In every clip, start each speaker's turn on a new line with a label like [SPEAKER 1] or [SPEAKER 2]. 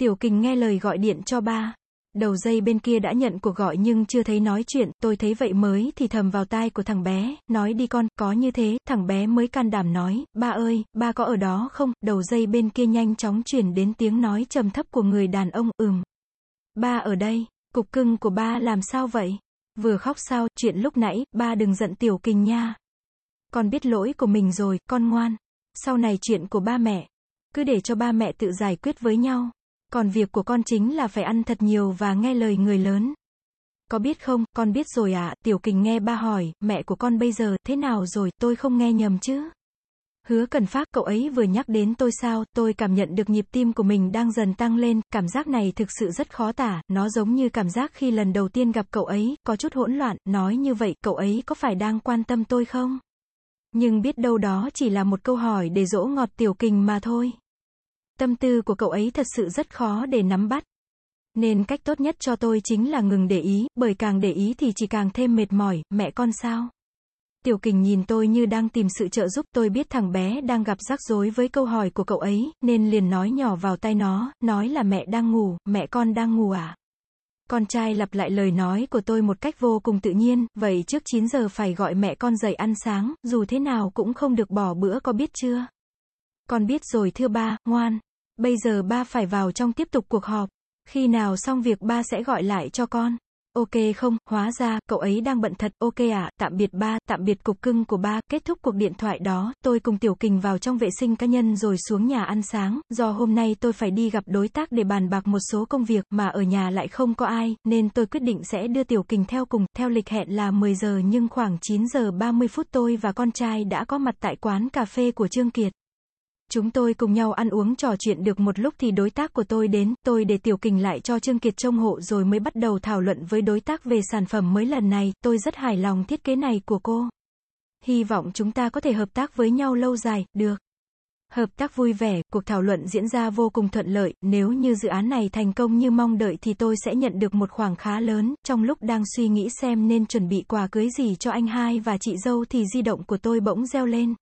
[SPEAKER 1] Tiểu kình nghe lời gọi điện cho ba. Đầu dây bên kia đã nhận cuộc gọi nhưng chưa thấy nói chuyện, tôi thấy vậy mới thì thầm vào tai của thằng bé, nói đi con, có như thế, thằng bé mới can đảm nói, ba ơi, ba có ở đó không, đầu dây bên kia nhanh chóng chuyển đến tiếng nói trầm thấp của người đàn ông, ừm. Ba ở đây, cục cưng của ba làm sao vậy? Vừa khóc sao, chuyện lúc nãy, ba đừng giận tiểu kình nha. Con biết lỗi của mình rồi, con ngoan. Sau này chuyện của ba mẹ, cứ để cho ba mẹ tự giải quyết với nhau. Còn việc của con chính là phải ăn thật nhiều và nghe lời người lớn. Có biết không, con biết rồi ạ, à? tiểu kình nghe ba hỏi, mẹ của con bây giờ, thế nào rồi, tôi không nghe nhầm chứ. Hứa cần phát cậu ấy vừa nhắc đến tôi sao, tôi cảm nhận được nhịp tim của mình đang dần tăng lên, cảm giác này thực sự rất khó tả, nó giống như cảm giác khi lần đầu tiên gặp cậu ấy, có chút hỗn loạn, nói như vậy, cậu ấy có phải đang quan tâm tôi không? Nhưng biết đâu đó chỉ là một câu hỏi để dỗ ngọt tiểu kình mà thôi. Tâm tư của cậu ấy thật sự rất khó để nắm bắt. Nên cách tốt nhất cho tôi chính là ngừng để ý, bởi càng để ý thì chỉ càng thêm mệt mỏi, mẹ con sao? Tiểu kình nhìn tôi như đang tìm sự trợ giúp tôi biết thằng bé đang gặp rắc rối với câu hỏi của cậu ấy, nên liền nói nhỏ vào tai nó, nói là mẹ đang ngủ, mẹ con đang ngủ à? Con trai lặp lại lời nói của tôi một cách vô cùng tự nhiên, vậy trước 9 giờ phải gọi mẹ con dậy ăn sáng, dù thế nào cũng không được bỏ bữa có biết chưa? Con biết rồi thưa ba, ngoan. Bây giờ ba phải vào trong tiếp tục cuộc họp. Khi nào xong việc ba sẽ gọi lại cho con. Ok không, hóa ra, cậu ấy đang bận thật, ok ạ, à, tạm biệt ba, tạm biệt cục cưng của ba, kết thúc cuộc điện thoại đó, tôi cùng Tiểu Kình vào trong vệ sinh cá nhân rồi xuống nhà ăn sáng, do hôm nay tôi phải đi gặp đối tác để bàn bạc một số công việc, mà ở nhà lại không có ai, nên tôi quyết định sẽ đưa Tiểu Kình theo cùng, theo lịch hẹn là 10 giờ nhưng khoảng 9 giờ 30 phút tôi và con trai đã có mặt tại quán cà phê của Trương Kiệt. Chúng tôi cùng nhau ăn uống trò chuyện được một lúc thì đối tác của tôi đến, tôi để Tiểu Kình lại cho Trương Kiệt trông hộ rồi mới bắt đầu thảo luận với đối tác về sản phẩm mới lần này, tôi rất hài lòng thiết kế này của cô. Hy vọng chúng ta có thể hợp tác với nhau lâu dài, được. Hợp tác vui vẻ, cuộc thảo luận diễn ra vô cùng thuận lợi, nếu như dự án này thành công như mong đợi thì tôi sẽ nhận được một khoản khá lớn, trong lúc đang suy nghĩ xem nên chuẩn bị quà cưới gì cho anh hai và chị dâu thì di động của tôi bỗng reo lên.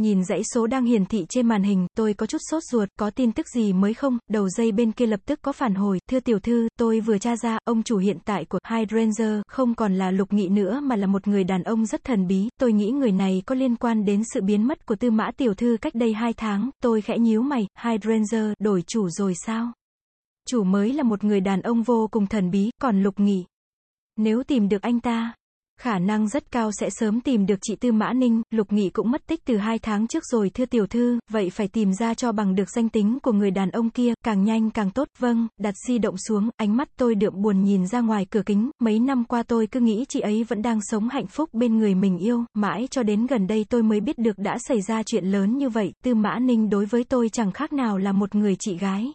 [SPEAKER 1] Nhìn dãy số đang hiển thị trên màn hình, tôi có chút sốt ruột, có tin tức gì mới không? Đầu dây bên kia lập tức có phản hồi, thưa tiểu thư, tôi vừa tra ra, ông chủ hiện tại của Hydranger không còn là lục nghị nữa mà là một người đàn ông rất thần bí, tôi nghĩ người này có liên quan đến sự biến mất của tư mã tiểu thư cách đây hai tháng, tôi khẽ nhíu mày, Hydranger, đổi chủ rồi sao? Chủ mới là một người đàn ông vô cùng thần bí, còn lục nghị. Nếu tìm được anh ta, Khả năng rất cao sẽ sớm tìm được chị Tư Mã Ninh, Lục Nghị cũng mất tích từ hai tháng trước rồi thưa tiểu thư, vậy phải tìm ra cho bằng được danh tính của người đàn ông kia, càng nhanh càng tốt, vâng, đặt di động xuống, ánh mắt tôi đượm buồn nhìn ra ngoài cửa kính, mấy năm qua tôi cứ nghĩ chị ấy vẫn đang sống hạnh phúc bên người mình yêu, mãi cho đến gần đây tôi mới biết được đã xảy ra chuyện lớn như vậy, Tư Mã Ninh đối với tôi chẳng khác nào là một người chị gái.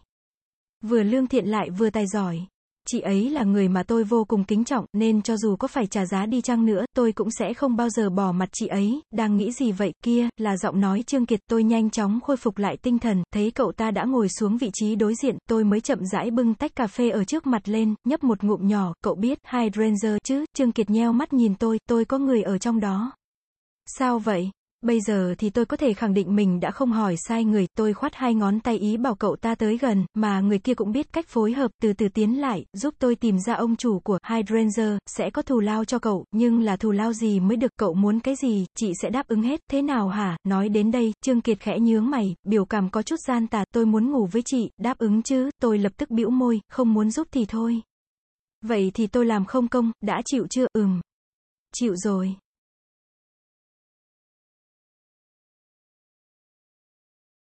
[SPEAKER 1] Vừa lương thiện lại vừa tài giỏi. Chị ấy là người mà tôi vô cùng kính trọng, nên cho dù có phải trả giá đi chăng nữa, tôi cũng sẽ không bao giờ bỏ mặt chị ấy, đang nghĩ gì vậy, kia, là giọng nói Trương Kiệt, tôi nhanh chóng khôi phục lại tinh thần, thấy cậu ta đã ngồi xuống vị trí đối diện, tôi mới chậm rãi bưng tách cà phê ở trước mặt lên, nhấp một ngụm nhỏ, cậu biết, Hydranger chứ, Trương Kiệt nheo mắt nhìn tôi, tôi có người ở trong đó. Sao vậy? Bây giờ thì tôi có thể khẳng định mình đã không hỏi sai người, tôi khoát hai ngón tay ý bảo cậu ta tới gần, mà người kia cũng biết cách phối hợp, từ từ tiến lại, giúp tôi tìm ra ông chủ của Hydranger, sẽ có thù lao cho cậu, nhưng là thù lao gì mới được, cậu muốn cái gì, chị sẽ đáp ứng hết, thế nào hả, nói đến đây, Trương Kiệt khẽ nhướng mày, biểu cảm có chút gian tà, tôi muốn ngủ với chị, đáp ứng chứ, tôi lập tức bĩu môi, không muốn giúp thì thôi. Vậy thì tôi làm không công, đã chịu chưa, ừm. Chịu rồi.